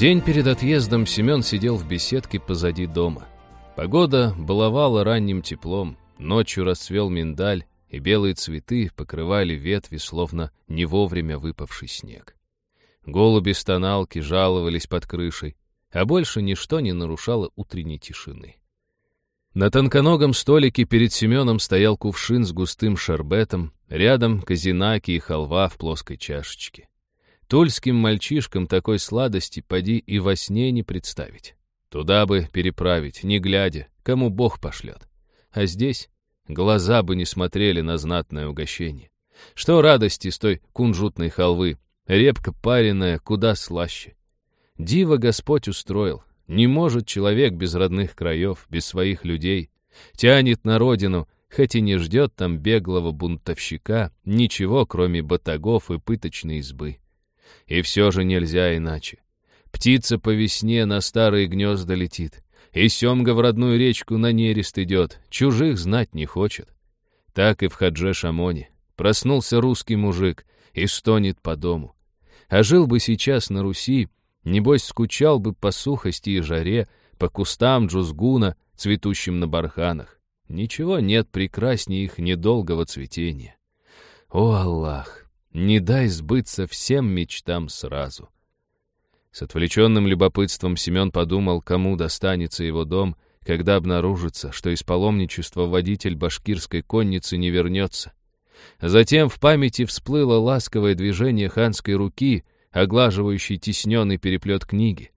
День перед отъездом Семен сидел в беседке позади дома. Погода баловала ранним теплом, ночью расцвел миндаль, и белые цветы покрывали ветви, словно не вовремя выпавший снег. Голуби-стоналки жаловались под крышей, а больше ничто не нарушало утренней тишины. На тонконогом столике перед Семеном стоял кувшин с густым шарбетом, рядом казинаки и халва в плоской чашечке. Тульским мальчишкам такой сладости поди и во сне не представить. Туда бы переправить, не глядя, кому Бог пошлет. А здесь глаза бы не смотрели на знатное угощение. Что радости с той кунжутной халвы, репка пареная куда слаще. Диво Господь устроил. Не может человек без родных краев, без своих людей. Тянет на родину, хоть и не ждет там беглого бунтовщика, ничего, кроме батагов и пыточной избы. И все же нельзя иначе. Птица по весне на старые гнезда летит, и семга в родную речку на нерест идет, чужих знать не хочет. Так и в Хадже-Шамоне. Проснулся русский мужик и стонет по дому. А жил бы сейчас на Руси, небось скучал бы по сухости и жаре, по кустам джузгуна, цветущим на барханах. Ничего нет прекраснее их недолгого цветения. О, Аллах! Не дай сбыться всем мечтам сразу. С отвлеченным любопытством Семен подумал, кому достанется его дом, когда обнаружится, что из паломничества водитель башкирской конницы не вернется. Затем в памяти всплыло ласковое движение ханской руки, оглаживающей тесненный переплет книги.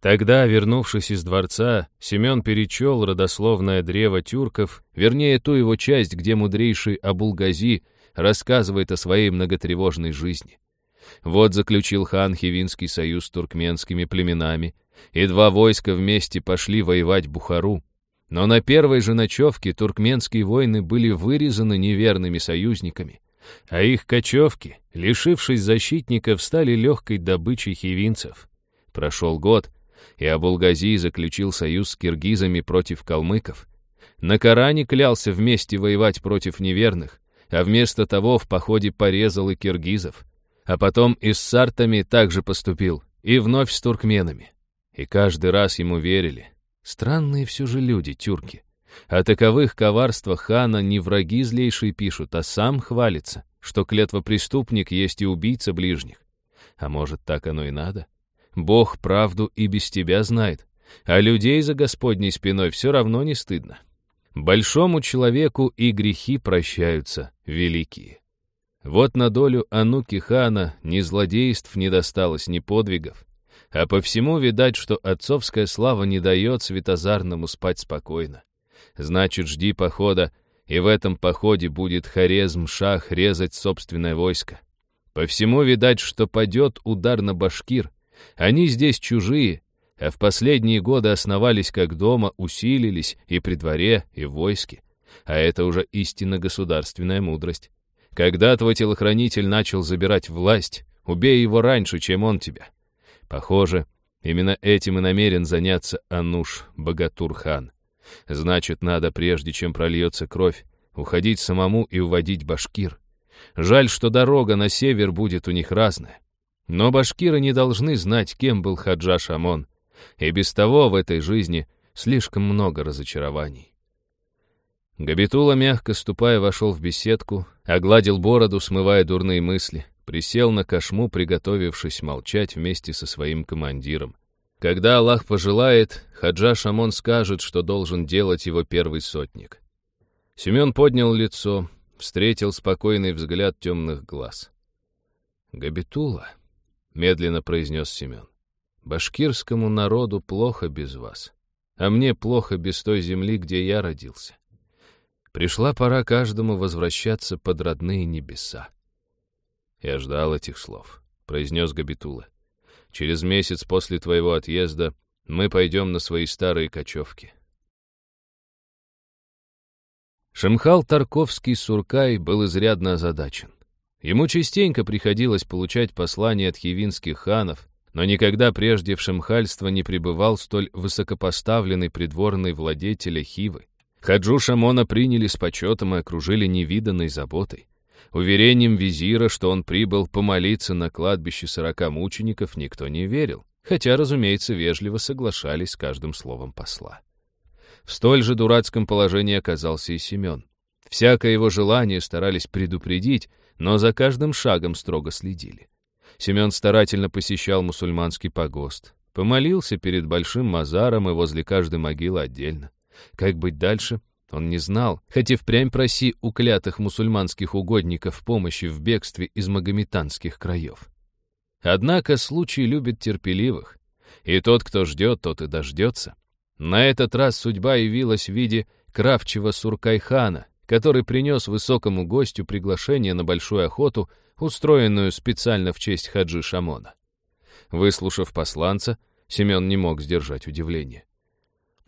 Тогда, вернувшись из дворца, Семен перечел родословное древо тюрков, вернее, ту его часть, где мудрейший Абулгази рассказывает о своей многотревожной жизни. Вот заключил хан Хивинский союз с туркменскими племенами, и два войска вместе пошли воевать Бухару. Но на первой же ночевке туркменские войны были вырезаны неверными союзниками, а их кочевки, лишившись защитников, стали легкой добычей хивинцев. Прошел год, и Абулгази заключил союз с киргизами против калмыков. На Коране клялся вместе воевать против неверных, а вместо того в походе порезал и киргизов. А потом и с сартами также поступил, и вновь с туркменами. И каждый раз ему верили. Странные все же люди, тюрки. О таковых коварствах хана не враги злейшие пишут, а сам хвалится, что клетва преступник есть и убийца ближних. А может, так оно и надо? Бог правду и без тебя знает, а людей за Господней спиной все равно не стыдно. Большому человеку и грехи прощаются, великие. Вот на долю Ануки хана ни злодейств не досталось, ни подвигов. А по всему видать, что отцовская слава не дает Светозарному спать спокойно. Значит, жди похода, и в этом походе будет Хорезм-Шах резать собственное войско. По всему видать, что падет удар на башкир. Они здесь чужие, а в последние годы основались как дома, усилились и при дворе, и в войске. А это уже истинно государственная мудрость. Когда твой телохранитель начал забирать власть, убей его раньше, чем он тебя. Похоже, именно этим и намерен заняться Ануш Богатур-хан. Значит, надо, прежде чем прольется кровь, уходить самому и уводить башкир. Жаль, что дорога на север будет у них разная. Но башкиры не должны знать, кем был Хаджа Шамон. И без того в этой жизни слишком много разочарований. Габитула, мягко ступая, вошел в беседку, огладил бороду, смывая дурные мысли, присел на кошму, приготовившись молчать вместе со своим командиром. Когда Аллах пожелает, Хаджа Шамон скажет, что должен делать его первый сотник. Семен поднял лицо, встретил спокойный взгляд темных глаз. «Габитула», — медленно произнес Семен, Башкирскому народу плохо без вас, а мне плохо без той земли, где я родился. Пришла пора каждому возвращаться под родные небеса. Я ждал этих слов, произнес Габитула. Через месяц после твоего отъезда мы пойдем на свои старые кочевки. Шамхал Тарковский Суркай был изрядно озадачен. Ему частенько приходилось получать послания от хивинских ханов, но никогда прежде в шамхальство не пребывал столь высокопоставленный придворный владетеля Хивы. Хаджу Шамона приняли с почетом и окружили невиданной заботой. Уверением визира, что он прибыл помолиться на кладбище сорока мучеников, никто не верил. хотя, разумеется, вежливо соглашались с каждым словом посла. В столь же дурацком положении оказался и Семен. Всякое его желание старались предупредить, но за каждым шагом строго следили. Семен старательно посещал мусульманский погост, помолился перед большим мазаром и возле каждой могилы отдельно. Как быть дальше, он не знал, хотя впрямь проси у клятых мусульманских угодников помощи в бегстве из магометанских краев. Однако случай любит терпеливых, и тот, кто ждет, тот и дождется. На этот раз судьба явилась в виде кравчего Суркайхана, который принес высокому гостю приглашение на большую охоту, устроенную специально в честь Хаджи Шамона. Выслушав посланца, Семен не мог сдержать удивление.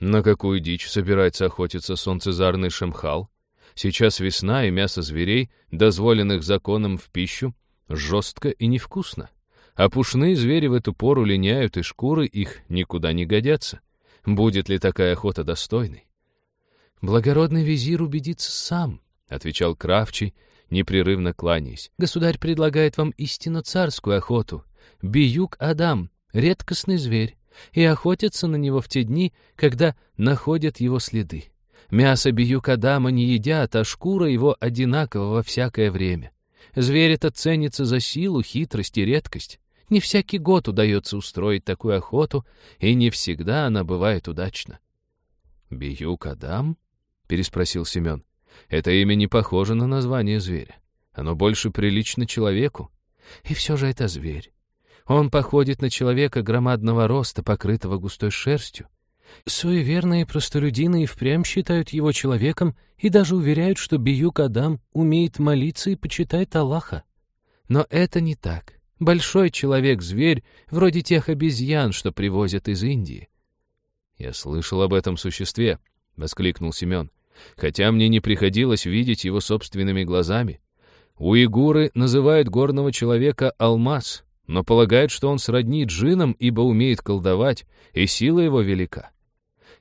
На какую дичь собирается охотиться солнцезарный Шемхал? Сейчас весна, и мясо зверей, дозволенных законом в пищу, жестко и невкусно. А пушные звери в эту пору линяют, и шкуры их никуда не годятся. Будет ли такая охота достойной? «Благородный визирь убедится сам», — отвечал Кравчий, непрерывно кланяясь. «Государь предлагает вам истинно царскую охоту. Биюк Адам — редкостный зверь, и охотятся на него в те дни, когда находят его следы. Мясо биюк Адама не едят, а шкура его одинакова во всякое время. Зверь этот ценится за силу, хитрость и редкость. Не всякий год удается устроить такую охоту, и не всегда она бывает удачна. «Биюк Адам?» — переспросил Семен. «Это имя не похоже на название зверя. Оно больше прилично человеку. И все же это зверь. Он походит на человека громадного роста, покрытого густой шерстью. Суеверные простолюдины и впрямь считают его человеком и даже уверяют, что Биюк Адам умеет молиться и почитает Аллаха. Но это не так. Большой человек-зверь, вроде тех обезьян, что привозят из Индии. «Я слышал об этом существе», — воскликнул Семен, «хотя мне не приходилось видеть его собственными глазами. Уйгуры называют горного человека алмаз, но полагают, что он сродни джинам, ибо умеет колдовать, и сила его велика.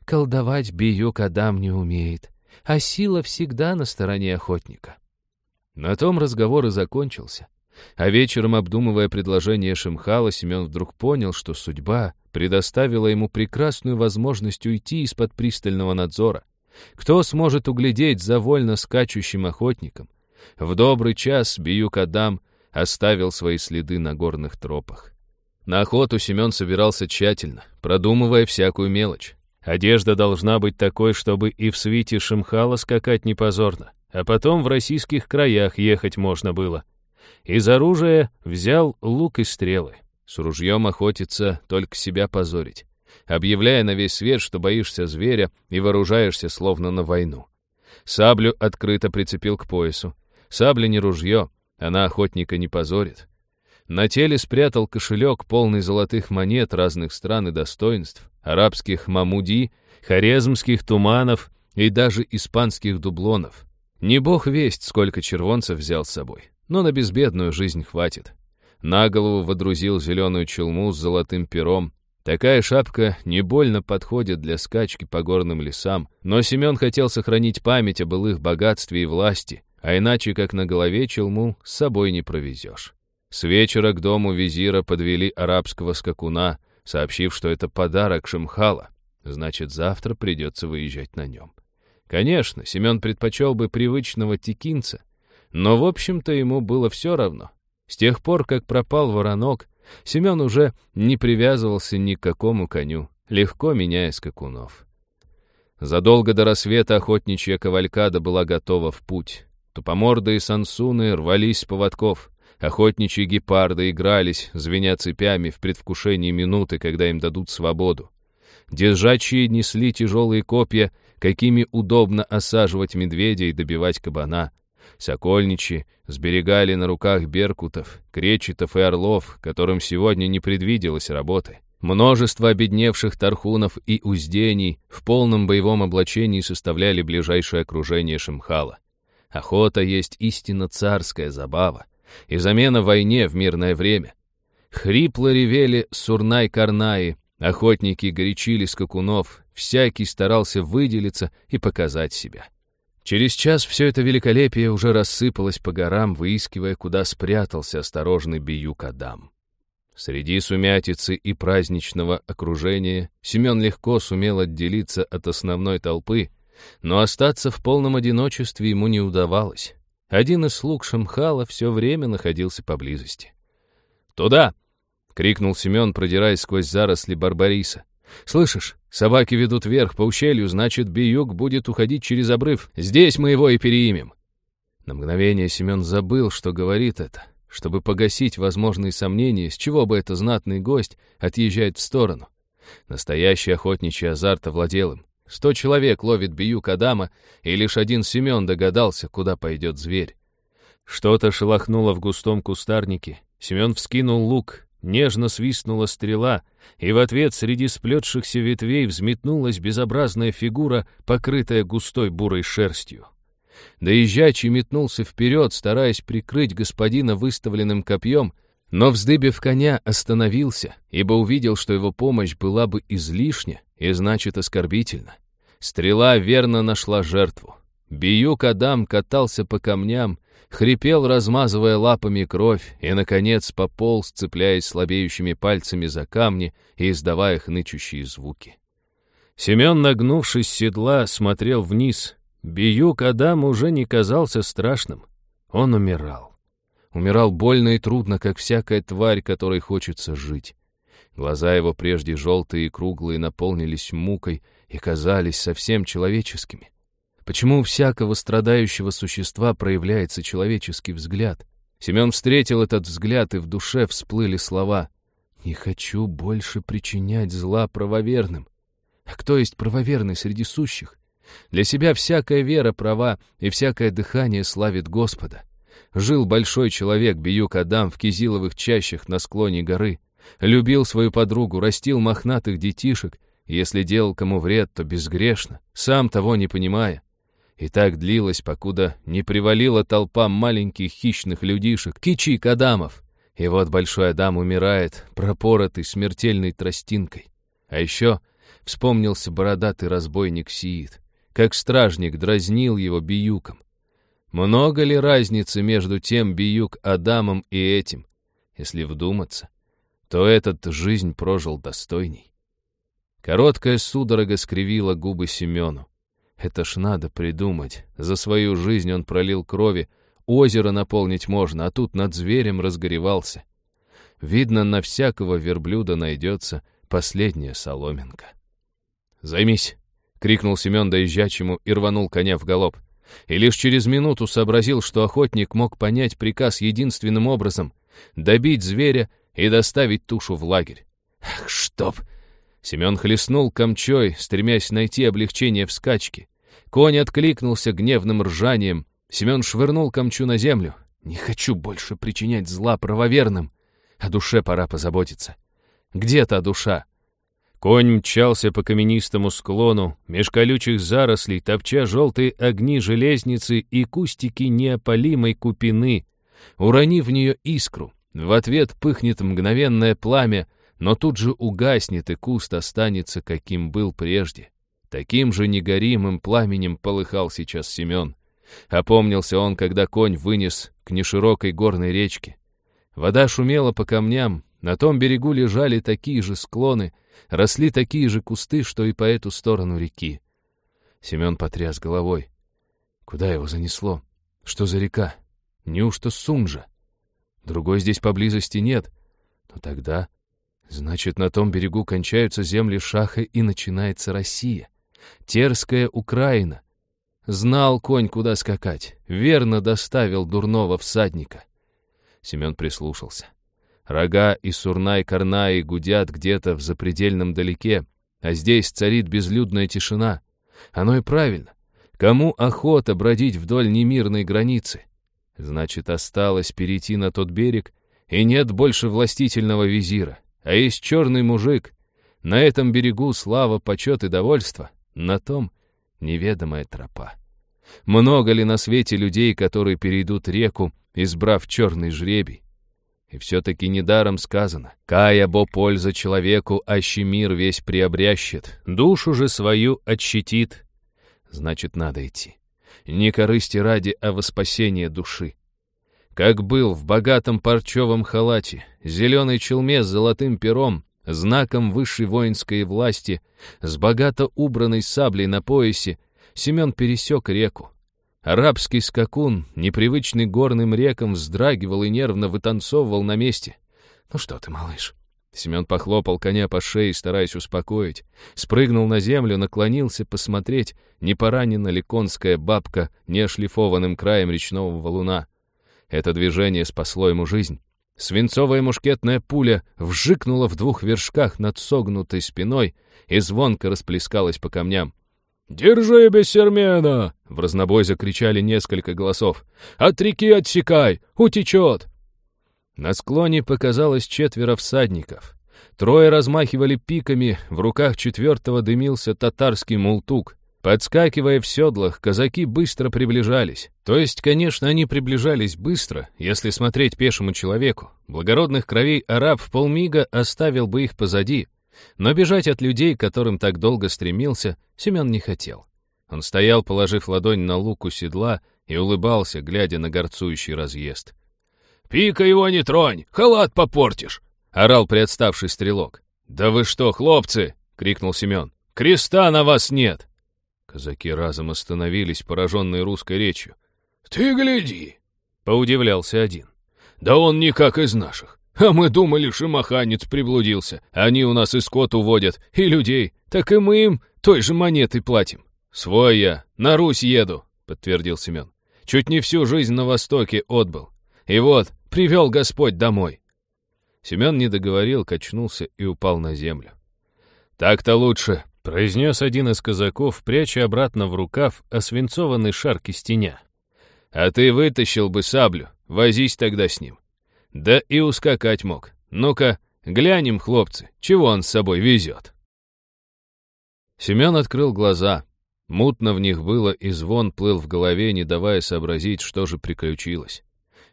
Колдовать Биюк Адам не умеет, а сила всегда на стороне охотника. На том разговор и закончился. А вечером, обдумывая предложение Шимхала, Семен вдруг понял, что судьба предоставила ему прекрасную возможность уйти из-под пристального надзора. Кто сможет углядеть за вольно скачущим охотником? В добрый час Биюк Адам оставил свои следы на горных тропах. На охоту Семен собирался тщательно, продумывая всякую мелочь. Одежда должна быть такой, чтобы и в свите Шимхала скакать не позорно, а потом в российских краях ехать можно было. Из оружия взял лук и стрелы. С ружьем охотиться, только себя позорить. Объявляя на весь свет, что боишься зверя и вооружаешься словно на войну. Саблю открыто прицепил к поясу. Сабля не ружье, она охотника не позорит. На теле спрятал кошелек, полный золотых монет разных стран и достоинств, арабских мамуди, хорезмских туманов и даже испанских дублонов. Не бог весть, сколько червонцев взял с собой, но на безбедную жизнь хватит. На голову водрузил зеленую челму с золотым пером. Такая шапка не больно подходит для скачки по горным лесам, но Семен хотел сохранить память о былых богатстве и власти, а иначе, как на голове челму, с собой не провезешь. С вечера к дому визира подвели арабского скакуна, сообщив, что это подарок Шимхала, значит, завтра придется выезжать на нем. Конечно, Семен предпочел бы привычного текинца, но, в общем-то, ему было все равно. С тех пор, как пропал воронок, Семен уже не привязывался ни к какому коню, легко меняя скакунов. Задолго до рассвета охотничья кавалькада была готова в путь. Тупомордые сансуны рвались с поводков. Охотничьи гепарды игрались, звеня цепями в предвкушении минуты, когда им дадут свободу. Держачие несли тяжелые копья, какими удобно осаживать медведя и добивать кабана. Сокольничьи сберегали на руках беркутов, кречетов и орлов, которым сегодня не предвиделось работы. Множество обедневших тархунов и уздений в полном боевом облачении составляли ближайшее окружение Шимхала. Охота есть истинно царская забава и замена войне в мирное время. Хрипло ревели сурнай-карнаи, охотники горячили скакунов, всякий старался выделиться и показать себя. Через час все это великолепие уже рассыпалось по горам, выискивая, куда спрятался осторожный Биюк Адам. Среди сумятицы и праздничного окружения Семен легко сумел отделиться от основной толпы, но остаться в полном одиночестве ему не удавалось. Один из слуг Шамхала все время находился поблизости. «Туда!» — крикнул Семен, продираясь сквозь заросли Барбариса. «Слышишь, собаки ведут вверх по ущелью, значит, Биюк будет уходить через обрыв. Здесь мы его и переимем». На мгновение Семен забыл, что говорит это, чтобы погасить возможные сомнения, с чего бы это знатный гость отъезжает в сторону. Настоящий охотничий азарт овладел им. Сто человек ловит Биюк Адама, и лишь один Семен догадался, куда пойдет зверь. Что-то шелохнуло в густом кустарнике. Семен вскинул лук, нежно свистнула стрела, и в ответ среди сплетшихся ветвей взметнулась безобразная фигура, покрытая густой бурой шерстью. Доезжачий метнулся вперед, стараясь прикрыть господина выставленным копьем, но, вздыбив коня, остановился, ибо увидел, что его помощь была бы излишня и, значит, оскорбительна. Стрела верно нашла жертву. Биюк Адам катался по камням, хрипел, размазывая лапами кровь, и, наконец, пополз, цепляясь слабеющими пальцами за камни и издавая хнычущие звуки. Семен, нагнувшись с седла, смотрел вниз. Биюк Адам уже не казался страшным. Он умирал. Умирал больно и трудно, как всякая тварь, которой хочется жить. Глаза его, прежде желтые и круглые, наполнились мукой и казались совсем человеческими. Почему у всякого страдающего существа проявляется человеческий взгляд? Семен встретил этот взгляд, и в душе всплыли слова «Не хочу больше причинять зла правоверным». А кто есть правоверный среди сущих? Для себя всякая вера права, и всякое дыхание славит Господа. Жил большой человек, Биюк Адам, в Кизиловых чащах на склоне горы. Любил свою подругу, растил мохнатых детишек, если делал кому вред, то безгрешно, сам того не понимая. И так длилось, покуда не привалила толпа маленьких хищных людишек, кичик Адамов. И вот большой Адам умирает, пропоротый смертельной тростинкой. А еще вспомнился бородатый разбойник Сиит, как стражник дразнил его биюком. Много ли разницы между тем биюк Адамом и этим? Если вдуматься, то этот жизнь прожил достойней. Короткая судорога скривила губы Семену. Это ж надо придумать. За свою жизнь он пролил крови, озеро наполнить можно, а тут над зверем разгоревался. Видно, на всякого верблюда найдется последняя соломинка. «Займись!» — крикнул Семен доезжачему и рванул коня в галоп. И лишь через минуту сообразил, что охотник мог понять приказ единственным образом — добить зверя и доставить тушу в лагерь. «Ах, чтоб!» Семен хлестнул камчой, стремясь найти облегчение в скачке. Конь откликнулся гневным ржанием. Семен швырнул камчу на землю. «Не хочу больше причинять зла правоверным. О душе пора позаботиться. Где та душа?» Конь мчался по каменистому склону, меж колючих зарослей, топча желтые огни железницы и кустики неопалимой купины. Уронив в нее искру, в ответ пыхнет мгновенное пламя, но тут же угаснет, и куст останется, каким был прежде. Таким же негоримым пламенем полыхал сейчас Семен. Опомнился он, когда конь вынес к неширокой горной речке. Вода шумела по камням, на том берегу лежали такие же склоны, росли такие же кусты, что и по эту сторону реки. Семен потряс головой. Куда его занесло? Что за река? Неужто Сунжа? Другой здесь поблизости нет. Но тогда Значит, на том берегу кончаются земли Шаха и начинается Россия. Терская Украина. Знал конь, куда скакать. Верно доставил дурного всадника. Семен прислушался. Рога и Сурнай-Карнаи гудят где-то в запредельном далеке, а здесь царит безлюдная тишина. Оно и правильно. Кому охота бродить вдоль немирной границы? Значит, осталось перейти на тот берег, и нет больше властительного визира. А есть черный мужик. На этом берегу слава, почет и довольство. На том неведомая тропа. Много ли на свете людей, которые перейдут реку, избрав черный жребий? И все-таки недаром сказано, «Кая бо польза человеку, аще мир весь приобрящет, душу же свою отщитит». Значит, надо идти. Не корысти ради, а во спасение души. Как был в богатом парчевом халате, зеленой челме с золотым пером, знаком высшей воинской власти, с богато убранной саблей на поясе, Семен пересек реку. Арабский скакун, непривычный горным рекам, вздрагивал и нервно вытанцовывал на месте. «Ну что ты, малыш?» Семен похлопал коня по шее, стараясь успокоить. Спрыгнул на землю, наклонился посмотреть, не поранена ли конская бабка неошлифованным краем речного валуна. Это движение спасло ему жизнь. Свинцовая мушкетная пуля вжикнула в двух вершках над согнутой спиной и звонко расплескалась по камням. «Держи, бессермена!» — в разнобой закричали несколько голосов. «От реки отсекай! Утечет!» На склоне показалось четверо всадников. Трое размахивали пиками, в руках четвертого дымился татарский мултук. Подскакивая в седлах, казаки быстро приближались. То есть, конечно, они приближались быстро, если смотреть пешему человеку. Благородных кровей араб в полмига оставил бы их позади. Но бежать от людей, которым так долго стремился, Семен не хотел. Он стоял, положив ладонь на луку седла, и улыбался, глядя на горцующий разъезд. «Пика его не тронь, халат попортишь!» — орал приотставший стрелок. «Да вы что, хлопцы!» — крикнул Семен. «Креста на вас нет!» Казаки разом остановились, пораженные русской речью. «Ты гляди!» — поудивлялся один. «Да он никак из наших. А мы думали, шимаханец приблудился. Они у нас и скот уводят, и людей. Так и мы им той же монетой платим». «Свой я, на Русь еду», — подтвердил Семен. «Чуть не всю жизнь на Востоке отбыл. И вот, привел Господь домой». Семен не договорил, качнулся и упал на землю. «Так-то лучше», — произнес один из казаков, пряча обратно в рукав освинцованный шар кистеня. «А ты вытащил бы саблю, возись тогда с ним. Да и ускакать мог. Ну-ка, глянем, хлопцы, чего он с собой везет». Семен открыл глаза. Мутно в них было, и звон плыл в голове, не давая сообразить, что же приключилось.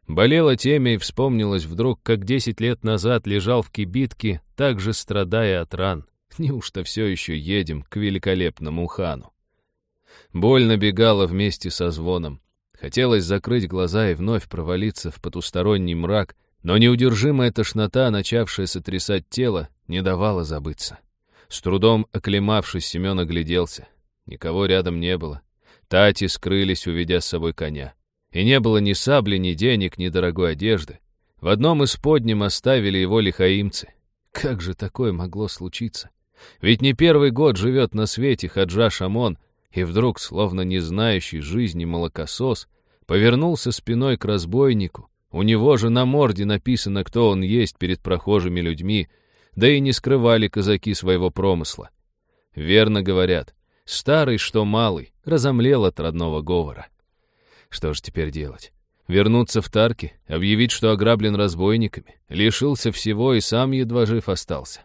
Болело темя и вспомнилось вдруг, как десять лет назад лежал в кибитке, также страдая от ран. Неужто все еще едем к великолепному хану? Боль набегала вместе со звоном. Хотелось закрыть глаза и вновь провалиться в потусторонний мрак, но неудержимая тошнота, начавшая сотрясать тело, не давала забыться. С трудом оклемавшись, Семен огляделся. Никого рядом не было. Тати скрылись, уведя с собой коня. И не было ни сабли, ни денег, ни дорогой одежды. В одном из подним оставили его лихаимцы. Как же такое могло случиться? Ведь не первый год живет на свете Хаджа Шамон, и вдруг, словно не знающий жизни молокосос, повернулся спиной к разбойнику. У него же на морде написано, кто он есть перед прохожими людьми, да и не скрывали казаки своего промысла. Верно говорят, старый, что малый, разомлел от родного говора. Что же теперь делать? Вернуться в Тарки, объявить, что ограблен разбойниками, лишился всего и сам едва жив остался.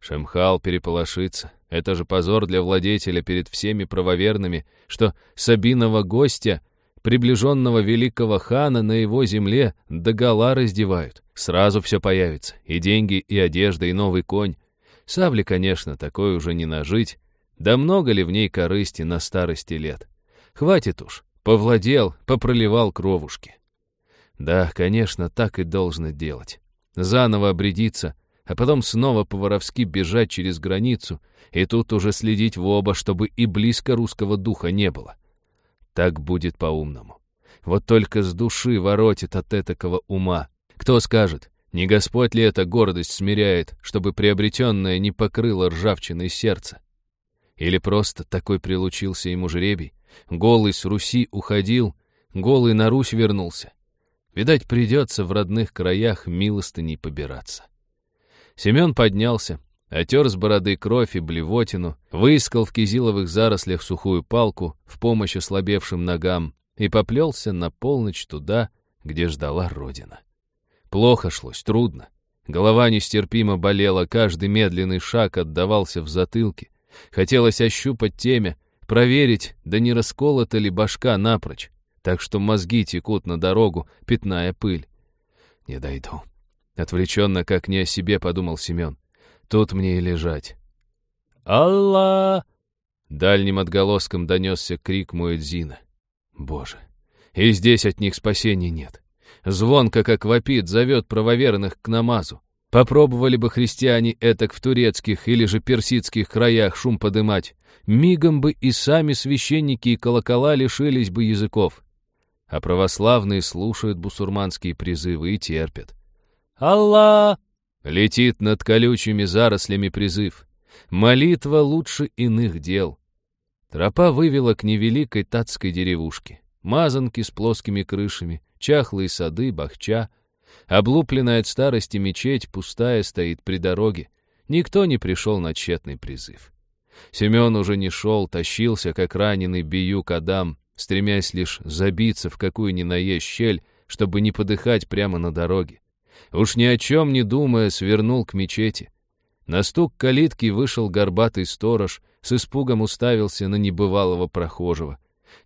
Шемхал переполошится. Это же позор для владетеля перед всеми правоверными, что Сабиного гостя, приближенного великого хана на его земле, догола раздевают. Сразу все появится. И деньги, и одежда, и новый конь. Сабли, конечно, такой уже не нажить. Да много ли в ней корысти на старости лет? Хватит уж. Повладел, попроливал кровушки. Да, конечно, так и должно делать. Заново обрядиться, а потом снова по-воровски бежать через границу, и тут уже следить в оба, чтобы и близко русского духа не было. Так будет по-умному. Вот только с души воротит от этакого ума. Кто скажет, не Господь ли эта гордость смиряет, чтобы приобретенное не покрыло ржавчиной сердце? Или просто такой прилучился ему жребий? Голый с Руси уходил, голый на Русь вернулся. Видать, придется в родных краях милостыней побираться. Семен поднялся, отер с бороды кровь и блевотину, выискал в кизиловых зарослях сухую палку в помощь ослабевшим ногам и поплелся на полночь туда, где ждала Родина. Плохо шлось, трудно. Голова нестерпимо болела, каждый медленный шаг отдавался в затылке. Хотелось ощупать темя, Проверить, да не расколота ли башка напрочь, так что мозги текут на дорогу, пятная пыль. Не дойду. Отвлеченно, как не о себе, подумал Семен. Тут мне и лежать. «Алла!» Дальним отголоском донесся крик Муэдзина. Боже, и здесь от них спасения нет. Звонко, как вопит, зовет правоверных к намазу. Попробовали бы христиане этак в турецких или же персидских краях шум подымать. Мигом бы и сами священники и колокола лишились бы языков. А православные слушают бусурманские призывы и терпят. «Аллах!» — летит над колючими зарослями призыв. Молитва лучше иных дел. Тропа вывела к невеликой татской деревушке. Мазанки с плоскими крышами, чахлые сады, бахча — Облупленная от старости мечеть пустая стоит при дороге. Никто не пришел на тщетный призыв. Семен уже не шел, тащился, как раненый биюк Адам, стремясь лишь забиться в какую ни наесть щель, чтобы не подыхать прямо на дороге. Уж ни о чем не думая, свернул к мечети. На стук калитки вышел горбатый сторож, с испугом уставился на небывалого прохожего.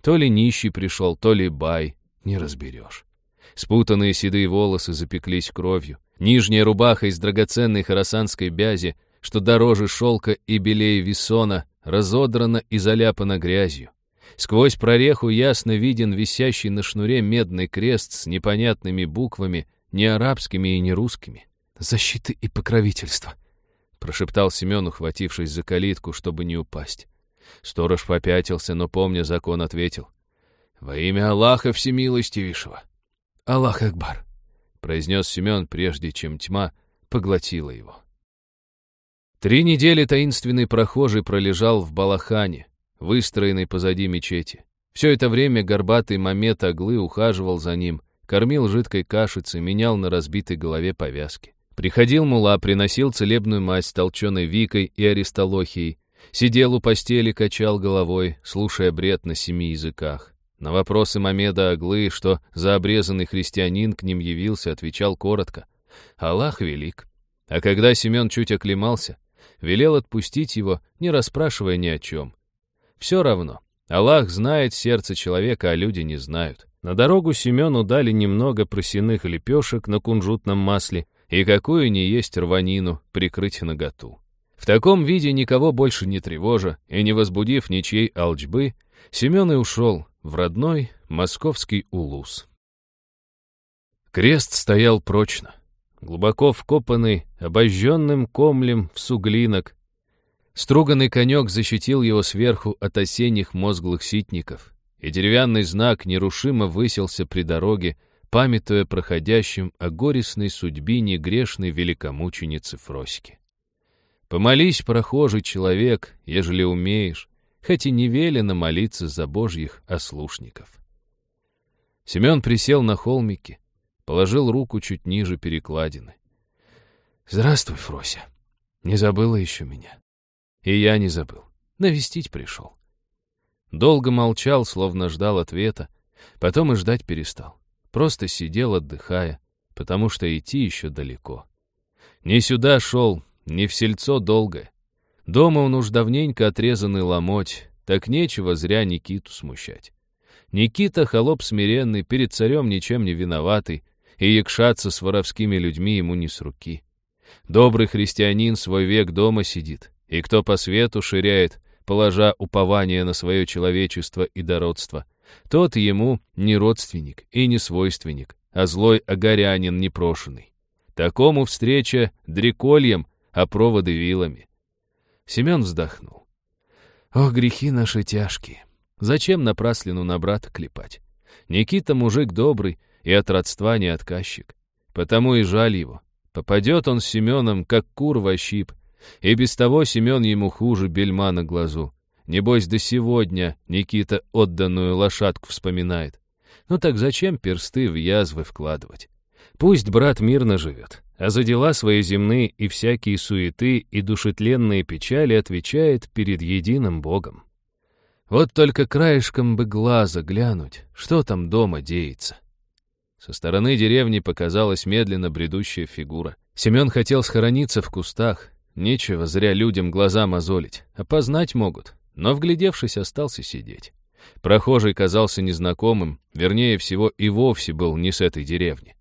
То ли нищий пришел, то ли бай, не разберешь. Спутанные седые волосы запеклись кровью. Нижняя рубаха из драгоценной хоросанской бязи, что дороже шелка и белее весона, разодрана и заляпана грязью. Сквозь прореху ясно виден висящий на шнуре медный крест с непонятными буквами, не арабскими и не русскими. «Защиты и покровительства», — прошептал Семен, ухватившись за калитку, чтобы не упасть. Сторож попятился, но, помня закон, ответил. «Во имя Аллаха Всемилостивейшего». «Аллах Акбар», — произнес Семен, прежде чем тьма поглотила его. Три недели таинственный прохожий пролежал в Балахане, выстроенной позади мечети. Все это время горбатый Мамед Аглы ухаживал за ним, кормил жидкой кашицей, менял на разбитой голове повязки. Приходил мула, приносил целебную мазь толченой викой и аристолохией, сидел у постели, качал головой, слушая бред на семи языках. На вопросы Мамеда Аглы, что за обрезанный христианин к ним явился, отвечал коротко. «Аллах велик». А когда Семен чуть оклемался, велел отпустить его, не расспрашивая ни о чем. Все равно. Аллах знает сердце человека, а люди не знают. На дорогу Семену дали немного просяных лепешек на кунжутном масле и какую ни есть рванину прикрыть наготу. В таком виде никого больше не тревожа и не возбудив ничьей алчбы, Семен и ушел, в родной московский улус. Крест стоял прочно, глубоко вкопанный, обожженным комлем в суглинок. Струганный конек защитил его сверху от осенних мозглых ситников, и деревянный знак нерушимо высился при дороге, памятуя проходящим о горестной судьбине грешной великомученицы Фроськи. Помолись, прохожий человек, ежели умеешь, хоть и не велено молиться за божьих ослушников. Семен присел на холмике, положил руку чуть ниже перекладины. «Здравствуй, Фрося. Не забыла еще меня?» И я не забыл. Навестить пришел. Долго молчал, словно ждал ответа, потом и ждать перестал. Просто сидел, отдыхая, потому что идти еще далеко. Не сюда шел, не в сельцо долгое. Дома он уж давненько отрезанный ломоть, так нечего зря Никиту смущать. Никита — холоп смиренный, перед царем ничем не виноватый, и якшаться с воровскими людьми ему не с руки. Добрый христианин свой век дома сидит, и кто по свету ширяет, положа упование на свое человечество и дородство, тот ему не родственник и не свойственник, а злой огорянин непрошенный. Такому встреча дрекольем, а проводы вилами. Семен вздохнул. Ох, грехи наши тяжкие. Зачем напраслину на брата клепать? Никита мужик добрый и от родства не отказчик. Потому и жаль его. Попадет он с Семеном, как кур во щип. И без того Семен ему хуже бельма на глазу. Небось, до сегодня Никита отданную лошадку вспоминает. Ну так зачем персты в язвы вкладывать? Пусть брат мирно живет, а за дела свои земные и всякие суеты и душетленные печали отвечает перед единым Богом. Вот только краешком бы глаза глянуть, что там дома деется. Со стороны деревни показалась медленно бредущая фигура. Семен хотел схорониться в кустах. Нечего зря людям глаза мозолить. Опознать могут, но, вглядевшись, остался сидеть. Прохожий казался незнакомым, вернее всего, и вовсе был не с этой деревни.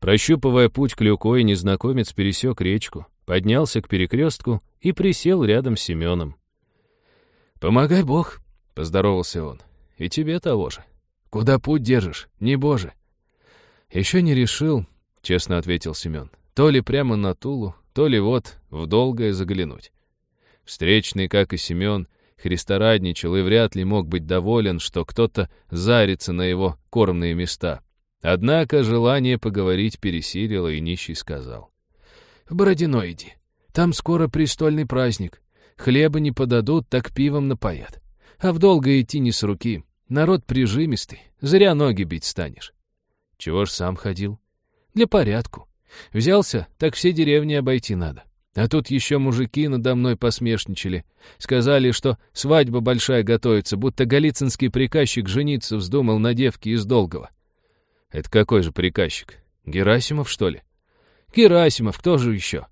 Прощупывая путь клюкой, незнакомец пересек речку, поднялся к перекрестку и присел рядом с Семеном. «Помогай, Бог!» — поздоровался он. «И тебе того же. Куда путь держишь, не Боже?» «Еще не решил», — честно ответил Семен. «То ли прямо на Тулу, то ли вот в долгое заглянуть». Встречный, как и Семен, христорадничал и вряд ли мог быть доволен, что кто-то зарится на его кормные места. Однако желание поговорить пересилило, и нищий сказал. «В Бородино иди. Там скоро престольный праздник. Хлеба не подадут, так пивом напоят. А в долго идти не с руки. Народ прижимистый, зря ноги бить станешь. Чего ж сам ходил? Для порядку. Взялся, так все деревни обойти надо. А тут еще мужики надо мной посмешничали. Сказали, что свадьба большая готовится, будто голицынский приказчик жениться вздумал на девке из Долгого. Это какой же приказчик? Герасимов, что ли? Герасимов, кто же еще?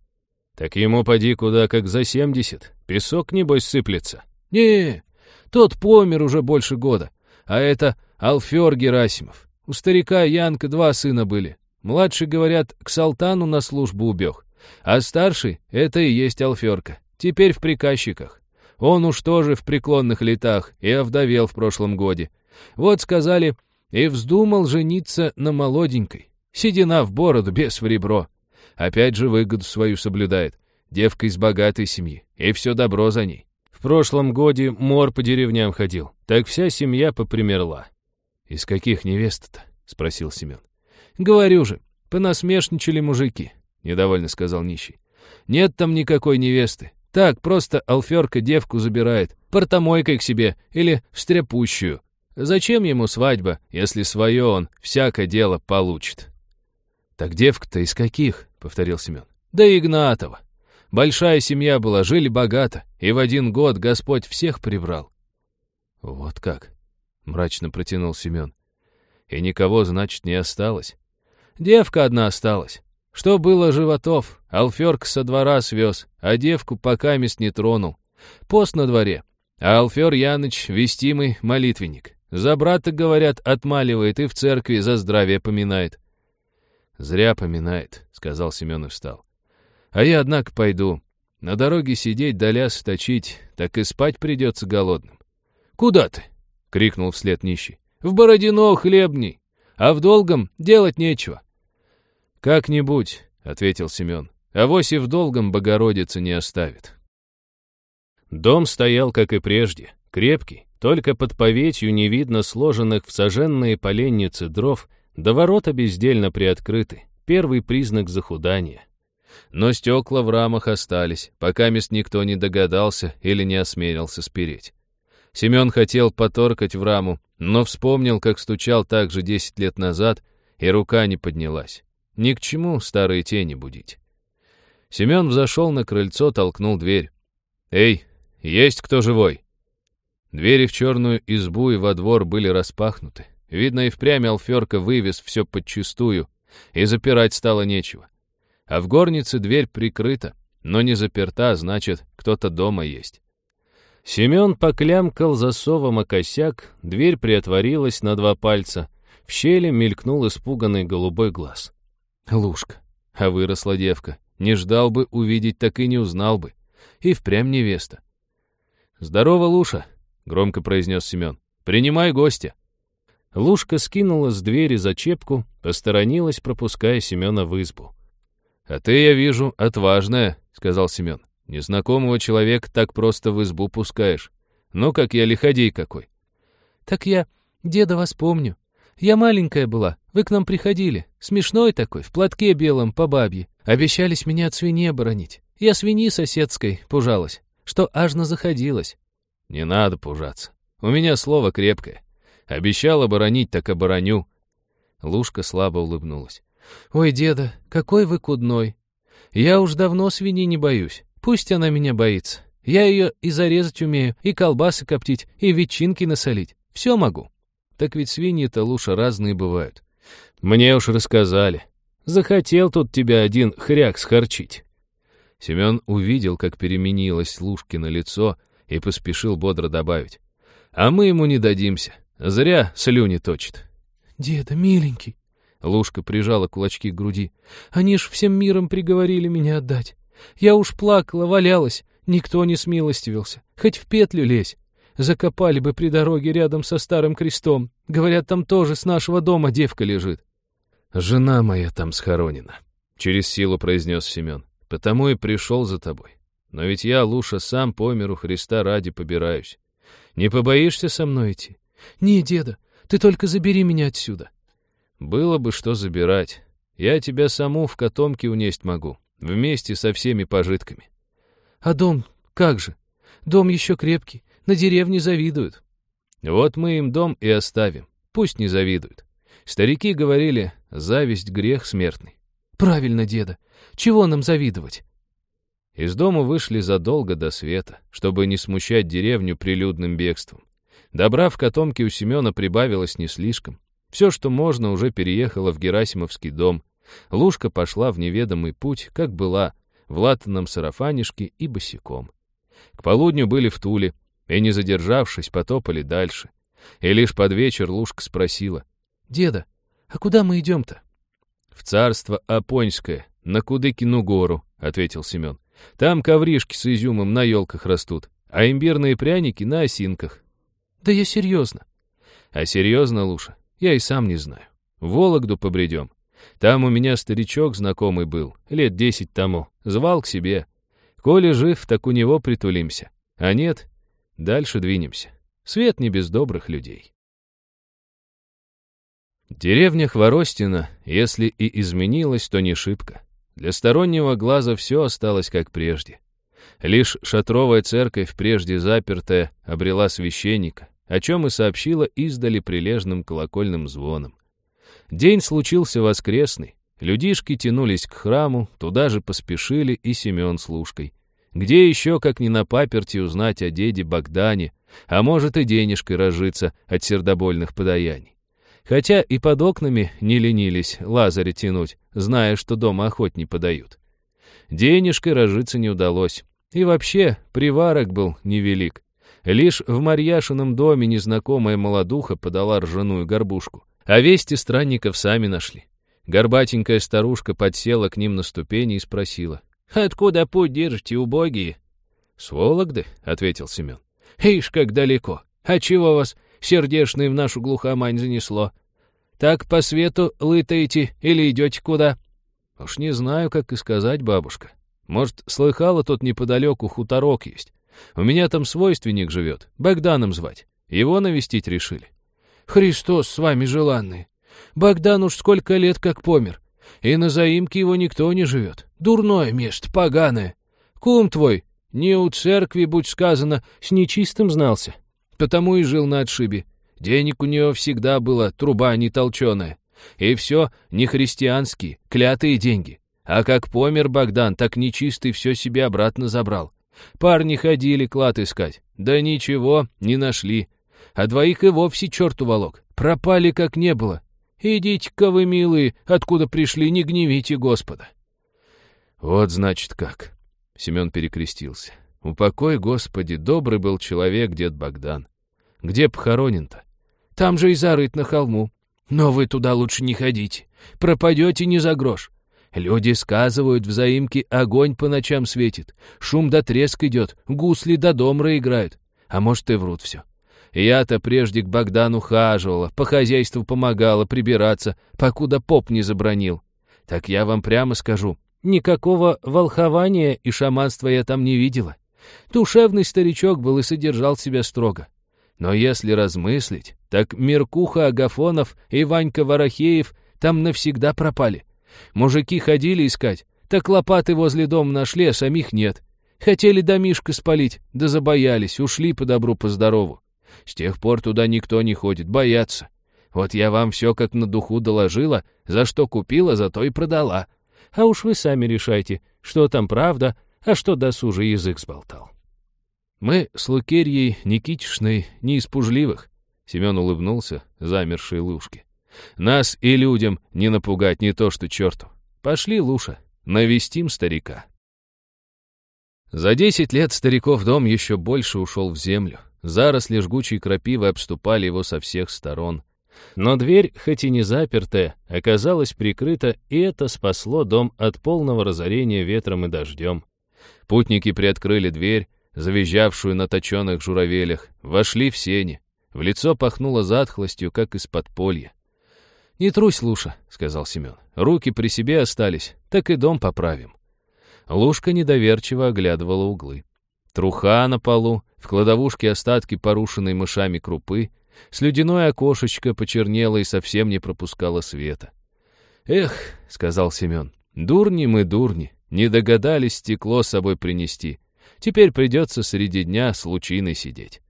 Так ему поди куда как за семьдесят. Песок, небось, сыплется. не тот помер уже больше года. А это Алфер Герасимов. У старика Янка два сына были. Младший, говорят, к Салтану на службу убег. А старший — это и есть Алферка. Теперь в приказчиках. Он уж тоже в преклонных летах и овдовел в прошлом годе. Вот сказали, и вздумал жениться на молоденькой. Седина в бороду, без в ребро. Опять же выгоду свою соблюдает. Девка из богатой семьи, и все добро за ней. В прошлом годе мор по деревням ходил, так вся семья попримерла. «Из каких невест-то?» — спросил Семен. «Говорю же, понасмешничали мужики», — недовольно сказал нищий. «Нет там никакой невесты. Так, просто алферка девку забирает, портомойкой к себе или встряпущую. Зачем ему свадьба, если свое он всякое дело получит?» «Так девка-то из каких?» — повторил Семен. «Да Игнатова. Большая семья была, жили богато, и в один год Господь всех прибрал». «Вот как?» — мрачно протянул Семен. «И никого, значит, не осталось?» «Девка одна осталась. Что было животов, Алферк со двора свез, а девку пока мест не тронул. Пост на дворе, а Алфер Яныч — вестимый молитвенник. За брата, говорят, отмаливает и в церкви за здравие поминает. «Зря поминает», — сказал Семен и встал. «А я, однако, пойду. На дороге сидеть да ляс точить, так и спать придется голодным». «Куда ты?» — крикнул вслед нищий. «В Бородино хлебней, а в долгом делать нечего». «Как-нибудь», — ответил Семен. «Авось и в долгом Богородица не оставит». Дом стоял, как и прежде, крепкий, только под поветью не видно сложенных в соженные поленницы дров, до ворота бездельно приоткрыты, первый признак захудания. Но стекла в рамах остались, пока мест никто не догадался или не осмелился спереть. Семен хотел поторкать в раму, но вспомнил, как стучал так же десять лет назад, и рука не поднялась. Ни к чему старые тени будить. Семен взошел на крыльцо, толкнул дверь. «Эй, есть кто живой?» Двери в черную избу и во двор были распахнуты. Видно, и впрямь Алферка вывез все подчистую, и запирать стало нечего. А в горнице дверь прикрыта, но не заперта, значит, кто-то дома есть. Семен поклямкал засовом о косяк, дверь приотворилась на два пальца, в щели мелькнул испуганный голубой глаз. Лушка. А выросла девка. Не ждал бы увидеть, так и не узнал бы. И впрямь невеста. «Здорово, Луша», — громко произнес Семен. «Принимай гостя». Лушка скинула с двери зачепку, посторонилась, пропуская Семена в избу. «А ты, я вижу, отважная», — сказал Семен. «Незнакомого человека так просто в избу пускаешь. Ну, как я лиходей какой». «Так я деда вас помню. Я маленькая была, вы к нам приходили. Смешной такой, в платке белом, по бабье. Обещались меня от свиньи оборонить. Я свиньи соседской пужалась, что аж на заходилась. Не надо пужаться. У меня слово крепкое. Обещал оборонить, так обороню. Лушка слабо улыбнулась. «Ой, деда, какой вы кудной. Я уж давно свиньи не боюсь. Пусть она меня боится. Я ее и зарезать умею, и колбасы коптить, и ветчинки насолить. Все могу. Так ведь свиньи-то, Луша, разные бывают. Мне уж рассказали. Захотел тут тебя один хряк схорчить. Семен увидел, как переменилось Лушкино лицо, и поспешил бодро добавить. А мы ему не дадимся. Зря слюни точит. «Деда, миленький!» Лушка прижала кулачки к груди. «Они ж всем миром приговорили меня отдать. Я уж плакала, валялась, никто не смилостивился. Хоть в петлю лезь. Закопали бы при дороге рядом со старым крестом. Говорят, там тоже с нашего дома девка лежит. «Жена моя там схоронена», — через силу произнес Семен. «Потому и пришел за тобой. Но ведь я, Луша, сам по миру Христа ради побираюсь. Не побоишься со мной идти?» «Не, деда, ты только забери меня отсюда». «Было бы что забирать. Я тебя саму в котомке унесть могу, вместе со всеми пожитками». «А дом как же? Дом еще крепкий, на деревне завидуют». «Вот мы им дом и оставим, пусть не завидуют. Старики говорили, зависть — грех смертный». «Правильно, деда. Чего нам завидовать?» Из дома вышли задолго до света, чтобы не смущать деревню прилюдным бегством. Добра в котомке у Семена прибавилось не слишком. Все, что можно, уже переехало в Герасимовский дом. Лушка пошла в неведомый путь, как была, в латаном сарафанишке и босиком. К полудню были в Туле, и, не задержавшись, потопали дальше. И лишь под вечер Лушка спросила. «Деда, а куда мы идем-то?» «В царство Апоньское, на Кудыкину гору», — ответил Семен. «Там ковришки с изюмом на елках растут, а имбирные пряники на осинках. Да я серьезно. А серьезно, Луша, я и сам не знаю. В Вологду побредем. Там у меня старичок знакомый был, лет десять тому. Звал к себе. Коли жив, так у него притулимся. А нет, дальше двинемся. Свет не без добрых людей. Деревня Хворостина, если и изменилась, то не шибко. Для стороннего глаза все осталось как прежде. Лишь шатровая церковь, прежде запертая, обрела священника, о чем и сообщила издали прилежным колокольным звоном. День случился воскресный. Людишки тянулись к храму, туда же поспешили и Семен с Лужкой. Где еще, как не на паперти, узнать о деде Богдане, а может и денежкой разжиться от сердобольных подаяний. Хотя и под окнами не ленились лазаря тянуть, зная, что дома охот не подают. Денежкой разжиться не удалось. И вообще, приварок был невелик. Лишь в Марьяшином доме незнакомая молодуха подала ржаную горбушку. А вести странников сами нашли. Горбатенькая старушка подсела к ним на ступени и спросила. «Откуда путь держите, убогие?» «С Вологды», — ответил Семен. «Ишь, как далеко! А чего вас, сердешный, в нашу глухомань занесло? Так по свету лытаете или идете куда?» «Уж не знаю, как и сказать, бабушка. Может, слыхала, тут неподалеку хуторок есть. У меня там свойственник живет, Богданом звать. Его навестить решили. Христос с вами желанный. Богдан уж сколько лет как помер. И на заимке его никто не живет. Дурное место, поганое. Кум твой, не у церкви, будь сказано, с нечистым знался. Потому и жил на отшибе. Денег у него всегда было, труба не толченая. И все не христианские, клятые деньги. А как помер Богдан, так нечистый все себе обратно забрал. Парни ходили клад искать. Да ничего, не нашли. А двоих и вовсе черт уволок. Пропали, как не было. Идите-ка вы, милые, откуда пришли, не гневите Господа. Вот значит как. Семен перекрестился. Упокой, Господи, добрый был человек, дед Богдан. Где похоронен-то? Там же и зарыт на холму. Но вы туда лучше не ходите. Пропадете не за грош. Люди сказывают, в заимке огонь по ночам светит, шум да треск идет, гусли до домра играют. А может, и врут все. Я-то прежде к Богдану хаживала, по хозяйству помогала прибираться, покуда поп не забронил. Так я вам прямо скажу, никакого волхования и шаманства я там не видела. Душевный старичок был и содержал себя строго. Но если размыслить, так Меркуха Агафонов и Ванька Ворохеев там навсегда пропали. Мужики ходили искать, так лопаты возле дома нашли, а самих нет. Хотели домишко спалить, да забоялись, ушли по добру, по здорову. С тех пор туда никто не ходит, боятся. Вот я вам все как на духу доложила, за что купила, за то и продала. А уж вы сами решайте, что там правда, а что досужий язык сболтал. Мы с Лукерьей Никитишной не из пужливых. Семен улыбнулся замершей лужке. Нас и людям не напугать, не то что черту. Пошли, Луша, навестим старика. За десять лет стариков дом еще больше ушел в землю. Заросли жгучей крапивы обступали его со всех сторон. Но дверь, хоть и не запертая, оказалась прикрыта, и это спасло дом от полного разорения ветром и дождем. Путники приоткрыли дверь, завизжавшую на точенных журавелях, вошли в сени. В лицо пахнуло затхлостью, как из-под полья. «Не трусь, Луша», — сказал Семен. «Руки при себе остались, так и дом поправим». Лушка недоверчиво оглядывала углы. Труха на полу, в кладовушке остатки порушенной мышами крупы, слюдяное окошечко почернело и совсем не пропускало света. «Эх», — сказал Семен, — «дурни мы, дурни, не догадались стекло с собой принести. Теперь придется среди дня с лучиной сидеть».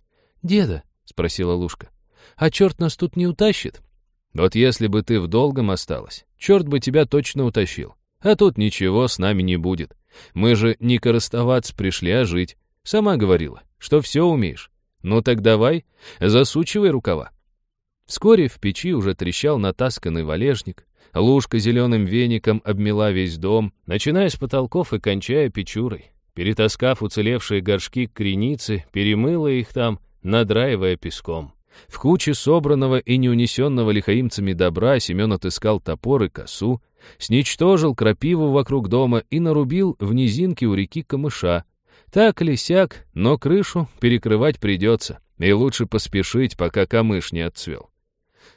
«Деда», — спросила Лушка, — «а черт нас тут не утащит?» «Вот если бы ты в долгом осталась, черт бы тебя точно утащил. А тут ничего с нами не будет. Мы же не коростоваться пришли, а жить. Сама говорила, что все умеешь. Ну так давай, засучивай рукава». Вскоре в печи уже трещал натасканный валежник, лужка зеленым веником обмела весь дом, начиная с потолков и кончая печурой. Перетаскав уцелевшие горшки к кренице, перемыла их там, надраивая песком. В куче собранного и неунесенного лихаимцами добра Семен отыскал топор и косу, сничтожил крапиву вокруг дома и нарубил в низинке у реки камыша. Так ли сяк, но крышу перекрывать придется, и лучше поспешить, пока камыш не отцвел.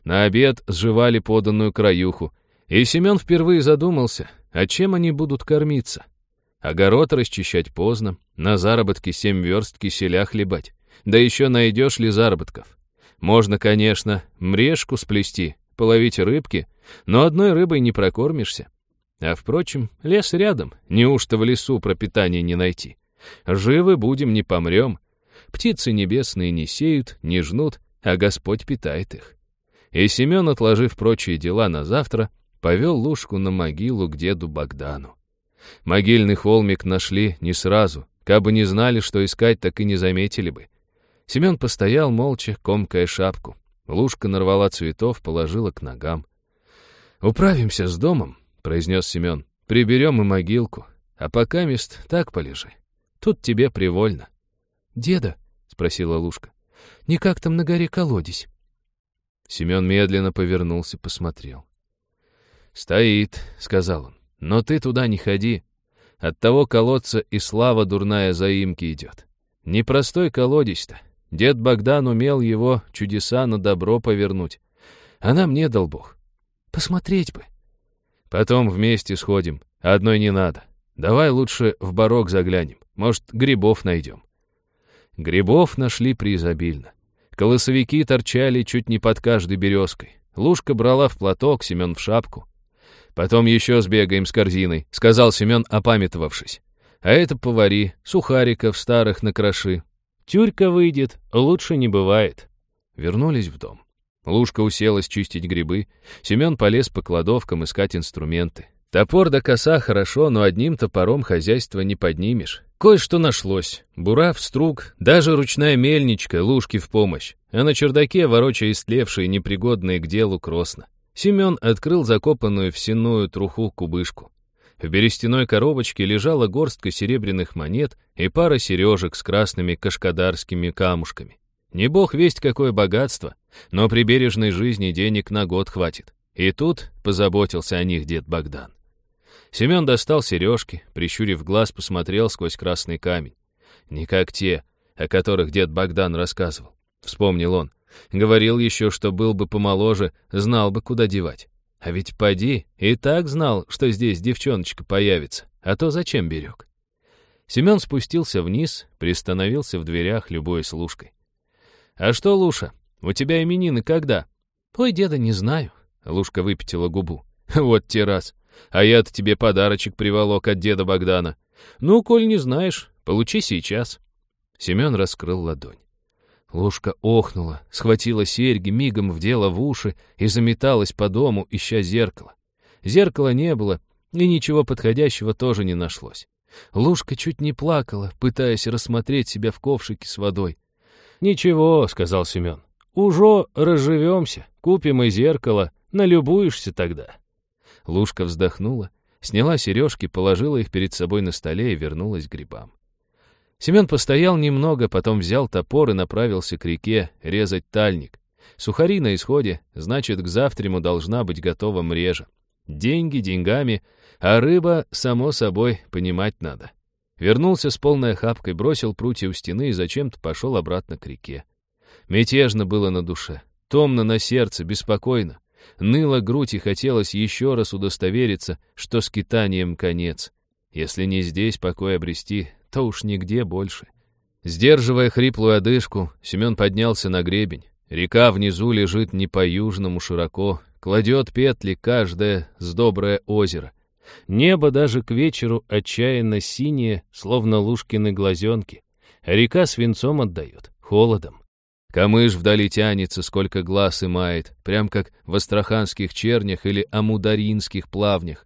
На обед сживали поданную краюху, и Семен впервые задумался, а чем они будут кормиться. Огород расчищать поздно, на заработки семь верст киселя хлебать. Да еще найдешь ли заработков. Можно, конечно, мрешку сплести, половить рыбки, но одной рыбой не прокормишься. А впрочем, лес рядом, неужто в лесу пропитание не найти? Живы будем, не помрем. Птицы небесные не сеют, не жнут, а Господь питает их. И Семен, отложив прочие дела на завтра, повел Лушку на могилу к деду Богдану. Могильный холмик нашли не сразу, кабы не знали, что искать, так и не заметили бы. Семен постоял молча, комкая шапку. Лушка нарвала цветов, положила к ногам. «Управимся с домом», — произнес Семен. «Приберем и могилку. А пока мест так полежи. Тут тебе привольно». «Деда?» — спросила Лушка. «Не как там на горе колодец?» Семен медленно повернулся, посмотрел. «Стоит», — сказал он. «Но ты туда не ходи. От того колодца и слава дурная заимки идет. Непростой колодец-то. Дед Богдан умел его чудеса на добро повернуть. А нам не дал Бог. Посмотреть бы. Потом вместе сходим. Одной не надо. Давай лучше в барок заглянем. Может, грибов найдем. Грибов нашли преизобильно. Колосовики торчали чуть не под каждой березкой. Лушка брала в платок, Семен в шапку. Потом еще сбегаем с корзиной, сказал Семен, опамятовавшись. А это повари, сухариков старых накроши. Тюрька выйдет, лучше не бывает. Вернулись в дом. Лушка уселась чистить грибы. Семен полез по кладовкам искать инструменты. Топор да коса хорошо, но одним топором хозяйство не поднимешь. Кое-что нашлось. Бурав, струг, даже ручная мельничка, лужки в помощь. А на чердаке, ворочая истлевшие, непригодные к делу кросна. Семен открыл закопанную в сенную труху кубышку. В берестяной коробочке лежала горстка серебряных монет и пара сережек с красными кашкадарскими камушками. Не бог весть какое богатство, но при бережной жизни денег на год хватит. И тут позаботился о них дед Богдан. Семен достал сережки, прищурив глаз, посмотрел сквозь красный камень. Не как те, о которых дед Богдан рассказывал. Вспомнил он. Говорил еще, что был бы помоложе, знал бы, куда девать. А ведь поди, и так знал, что здесь девчоночка появится, а то зачем берег? Семен спустился вниз, пристановился в дверях, любой служкой. «А что, Луша, у тебя именины когда?» «Ой, деда, не знаю», — Лушка выпятила губу. «Вот те раз. А я-то тебе подарочек приволок от деда Богдана. Ну, коль не знаешь, получи сейчас». Семен раскрыл ладонь. Лушка охнула, схватила серьги, мигом вдела в уши и заметалась по дому, ища зеркало. Зеркала не было, и ничего подходящего тоже не нашлось. Лушка чуть не плакала, пытаясь рассмотреть себя в ковшике с водой. «Ничего», — сказал Семен, — «уже разживемся, купим и зеркало, налюбуешься тогда». Лушка вздохнула, сняла сережки, положила их перед собой на столе и вернулась к грибам. Семен постоял немного, потом взял топор и направился к реке резать тальник. Сухари на исходе, значит, к завтраму должна быть готова мрежа. Деньги деньгами, а рыба, само собой, понимать надо. Вернулся с полной охапкой, бросил прутья у стены и зачем-то пошел обратно к реке. Мятежно было на душе, томно на сердце, беспокойно. Ныла грудь и хотелось еще раз удостовериться, что скитанием конец. Если не здесь покой обрести, то уж нигде больше. Сдерживая хриплую одышку, Семен поднялся на гребень. Река внизу лежит не по-южному широко, кладет петли каждое с доброе озеро. Небо даже к вечеру отчаянно синее, словно лужкины глазенки. Река свинцом отдает, холодом. Камыш вдали тянется, сколько глаз и мает, прям как в астраханских чернях или амударинских плавнях.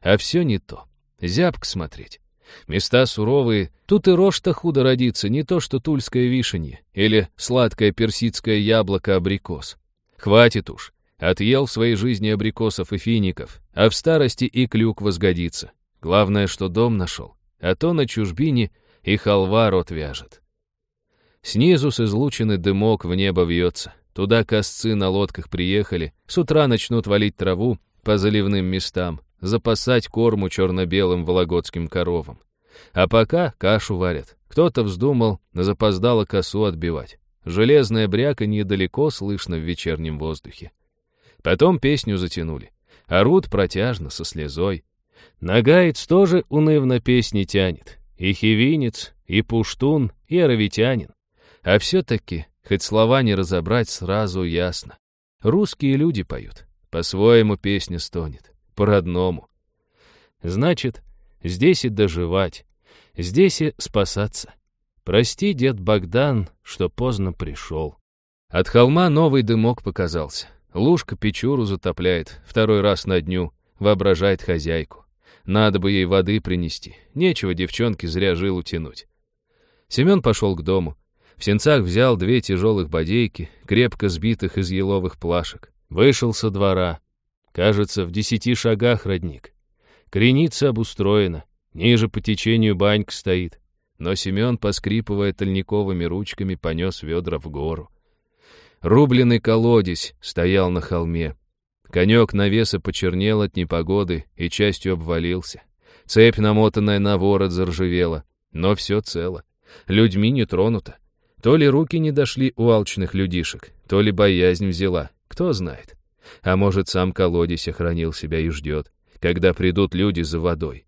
А все не то. Зябк смотреть. Места суровые, тут и рожь-то худо родится, не то что тульское вишенье или сладкое персидское яблоко-абрикос. Хватит уж, отъел в своей жизни абрикосов и фиников, а в старости и клюк возгодится. Главное, что дом нашел, а то на чужбине и халва рот вяжет. Снизу с излучины дымок в небо вьется. Туда косцы на лодках приехали, с утра начнут валить траву по заливным местам, запасать корму черно-белым вологодским коровам. А пока кашу варят. Кто-то вздумал на запоздало косу отбивать. Железное бряка недалеко слышно в вечернем воздухе. Потом песню затянули. Орут протяжно, со слезой. Нагаец тоже унывно песни тянет. И хивинец, и пуштун, и аравитянин. А все-таки, хоть слова не разобрать, сразу ясно. Русские люди поют. По-своему песня стонет по-родному. Значит, здесь и доживать, здесь и спасаться. Прости, дед Богдан, что поздно пришел. От холма новый дымок показался. Лужка печуру затопляет, второй раз на дню, воображает хозяйку. Надо бы ей воды принести, нечего девчонке зря жилу тянуть. Семен пошел к дому. В сенцах взял две тяжелых бодейки, крепко сбитых из еловых плашек. Вышел со двора, Кажется, в десяти шагах родник. Креница обустроена, ниже по течению банька стоит. Но Семен, поскрипывая тальниковыми ручками, понес ведра в гору. Рубленый колодец стоял на холме. Конек навеса почернел от непогоды и частью обвалился. Цепь, намотанная на ворот, заржавела, но все цело. Людьми не тронуто. То ли руки не дошли у алчных людишек, то ли боязнь взяла, кто знает. А может, сам колодец охранил себя и ждет, когда придут люди за водой.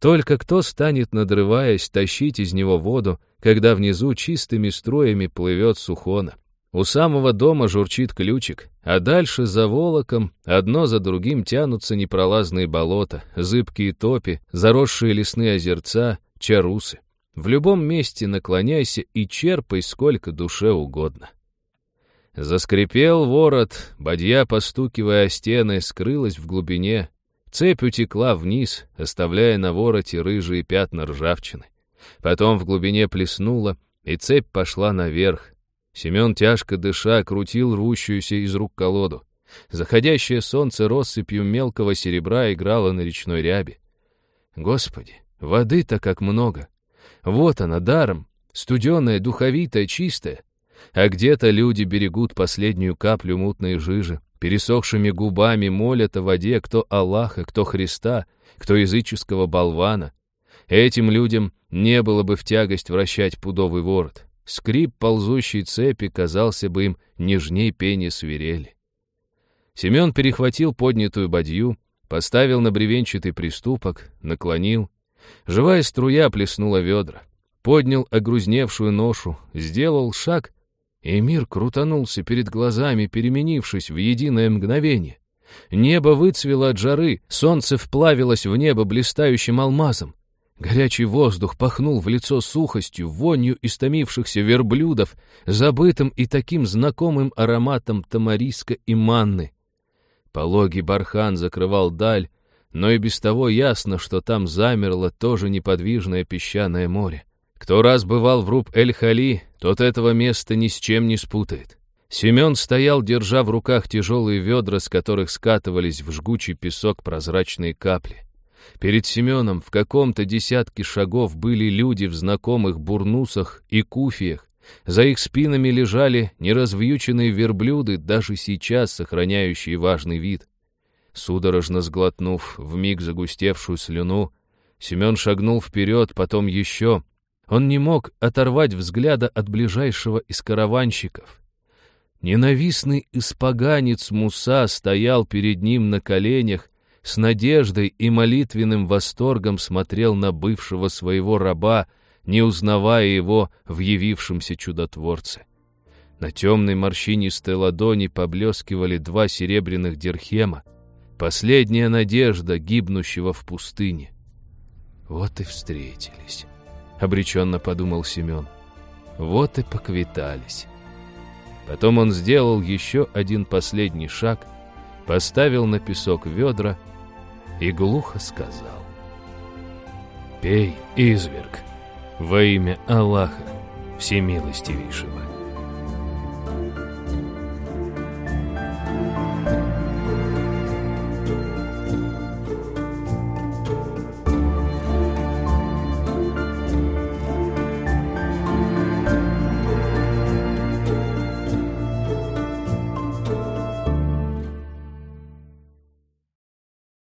Только кто станет, надрываясь, тащить из него воду, когда внизу чистыми строями плывет сухона? У самого дома журчит ключик, а дальше за волоком одно за другим тянутся непролазные болота, зыбкие топи, заросшие лесные озерца, чарусы. В любом месте наклоняйся и черпай сколько душе угодно. Заскрипел ворот, бадья, постукивая о стены, скрылась в глубине. Цепь утекла вниз, оставляя на вороте рыжие пятна ржавчины. Потом в глубине плеснула, и цепь пошла наверх. Семен, тяжко дыша, крутил рвущуюся из рук колоду. Заходящее солнце россыпью мелкого серебра играло на речной рябе. Господи, воды-то как много! Вот она, даром, студеная, духовитая, чистая. А где-то люди берегут последнюю каплю мутной жижи, пересохшими губами молят о воде кто Аллаха, кто Христа, кто языческого болвана. Этим людям не было бы в тягость вращать пудовый ворот. Скрип ползущей цепи казался бы им нежней пения свирели. Семен перехватил поднятую бадью, поставил на бревенчатый приступок, наклонил. Живая струя плеснула ведра. Поднял огрузневшую ношу, сделал шаг и мир крутанулся перед глазами, переменившись в единое мгновение. Небо выцвело от жары, солнце вплавилось в небо блистающим алмазом. Горячий воздух пахнул в лицо сухостью, вонью истомившихся верблюдов, забытым и таким знакомым ароматом тамариска и манны. Пологий бархан закрывал даль, но и без того ясно, что там замерло тоже неподвижное песчаное море. Кто раз бывал в руб Эль-Хали, тот этого места ни с чем не спутает. Семен стоял, держа в руках тяжелые ведра, с которых скатывались в жгучий песок прозрачные капли. Перед Семеном в каком-то десятке шагов были люди в знакомых бурнусах и куфиях. За их спинами лежали неразвьюченные верблюды, даже сейчас сохраняющие важный вид. Судорожно сглотнув вмиг загустевшую слюну, Семен шагнул вперед, потом еще, он не мог оторвать взгляда от ближайшего из караванщиков. Ненавистный испоганец Муса стоял перед ним на коленях, с надеждой и молитвенным восторгом смотрел на бывшего своего раба, не узнавая его в явившемся чудотворце. На темной морщинистой ладони поблескивали два серебряных дирхема, последняя надежда гибнущего в пустыне. «Вот и встретились», — обреченно подумал Семен. «Вот и поквитались». Потом он сделал еще один последний шаг, поставил на песок ведра и глухо сказал. «Пей, изверг, во имя Аллаха Всемилостивейшего».